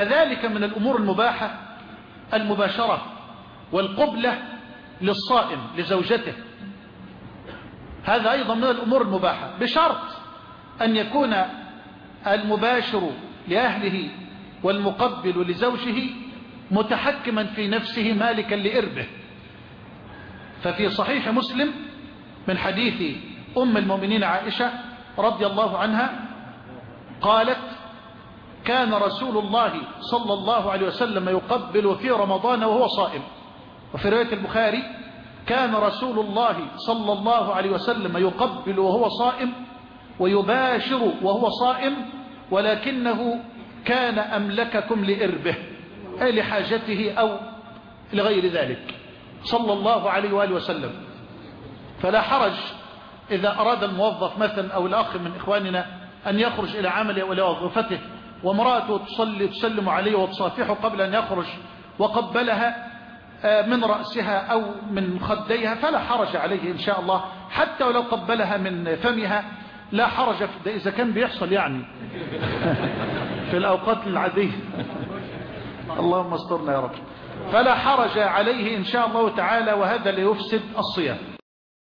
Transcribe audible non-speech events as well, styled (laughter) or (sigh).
كذلك من الأمور المباحة المباشرة والقبلة للصائم لزوجته. هذا أيضا من الأمور المباحة. بشرط أن يكون المباشر لأهله والمقبل لزوجه متحكما في نفسه مالكا لإربه. ففي صحيح مسلم من حديث أم المؤمنين عائشة رضي الله عنها قالت كان رسول الله صلى الله عليه وسلم يقبل في رمضان وهو صائم. وفي رواية البخاري كان رسول الله صلى الله عليه وسلم يقبل وهو صائم ويباشر وهو صائم ولكنه كان أملككم لإربه أي لحاجته أو لغير ذلك. صلى الله عليه وآله وسلم. فلا حرج إذا أراد الموظف مثلا أو الأخ من إخواننا أن يخرج إلى عمله أو إلى وظيفته. وامرأته تصلي تسلم عليه وتصافحه قبل أن يخرج وقبلها من رأسها أو من خديها فلا حرج عليه إن شاء الله. حتى ولو قبلها من فمها لا حرج إذا كان بيحصل يعني. (laughs) في الأوقات العادية. (laughs) اللهم استرنا يا رب. فلا حرج عليه إن شاء الله تعالى وهذا ليفسد الصيام.